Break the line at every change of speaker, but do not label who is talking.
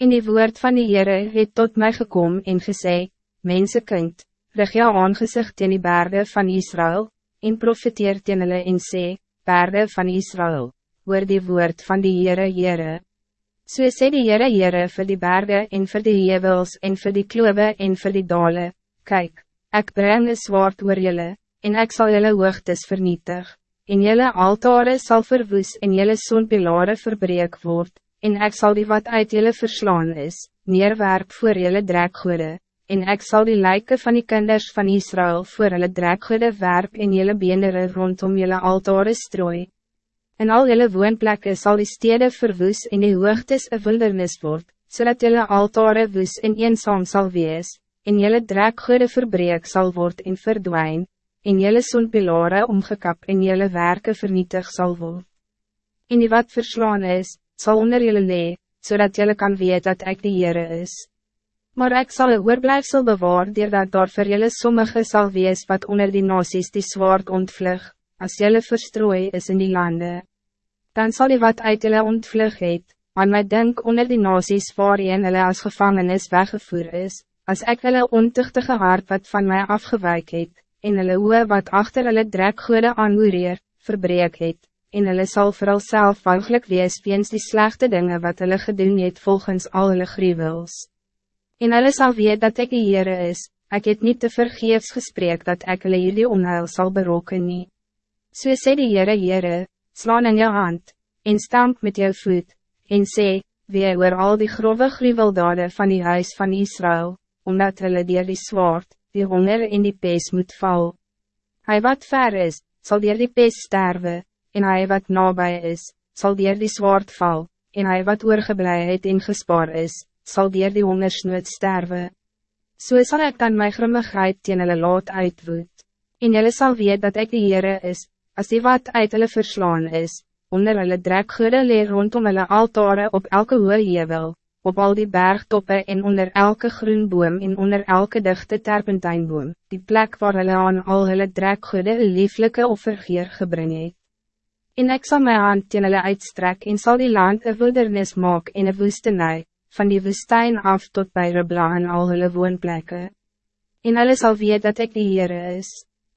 In die woord van die Heere het tot mij gekomen en gesê, Mensenkind, rig jou aangezicht teen die bergen van Israël, en profiteer teen hulle en sê, Bergen van Israël, hoor die woord van die Heere Heere. So sê die Heere Heere vir die bergen en vir die hevels en vir die klove en vir die dale, Kijk, ik breng een zwaard oor julle, en ik zal julle hoogtes vernietig, en julle altare zal verwoes en julle zonpilare verbreek word, en ik zal die wat uit julle verslaan is, neerwerp voor julle drekgoede, en ik zal die lijken van die kinders van Israël voor hulle drekgoede werp en julle beendere rondom julle altare strooi. En al julle woonplekke zal die stede verwoes en die hoogtes een wildernis word, zodat julle altare woes en eenzaam zal wees, en jelle drekgoede verbreek zal worden en verdwijn, en jelle zonpilare omgekap en jelle werken vernietig zal worden. En die wat verslaan is, zal onder jelle lee, zodat jelle kan weten dat ik de Heere is. Maar ik zal een oorblijfsel bewaar, dat daar vir jelle sommige zal wees wat onder die nasies die zwaard ontvlug, als jelle verstrooi is in die landen. Dan zal die wat uit jelle ontvlug het, aan my denk onder die nasies waarin hulle as gevangenis weggevoer is, als ik hulle ontuchtige hart wat van mij afgewijk het, en hulle oe wat achter hulle drekgoede aanhoereer, verbreek het, en hulle sal vooral self walgelijk wees weens die slechte dingen wat hulle gedoen het volgens al hulle gruwels. En hulle sal weet dat ik die Heere is, ik het niet te vergeefs gesprek dat ik hulle hierdie onheil sal beroken nie. So sê die Heere Heere, slaan in jou hand, en stamp met jou voet, en sê, wie oor al die grove gruweldade van die huis van Israël, omdat hulle dier die zwaard, die honger in die pees moet val. Hij wat ver is, zal dier die pees sterven, en hij wat nabij is, zal dier die zwaard val, en hij wat oorgeblijheid en gespaar is, zal dier die hongersnood sterven. So sal ek dan my grimmigheid teen hulle laat uitwoed, en julle sal weet dat ik de Heere is, als die wat uit hulle verslaan is, onder hulle drekgoede leer rondom hulle altare op elke hoë hevel, op al die bergtoppen en onder elke groen boom en onder elke dichte terpentijnboom, die plek waar hulle aan al hulle drekgoede een lieflijke offergeer gebring het. En ek sal my hand teen hulle uitstrek en zal die land een wildernis maak en een woestenij, van die woestijn af tot bij Rebla en al hulle woonplekke. En hulle sal weet dat ik die Heere is.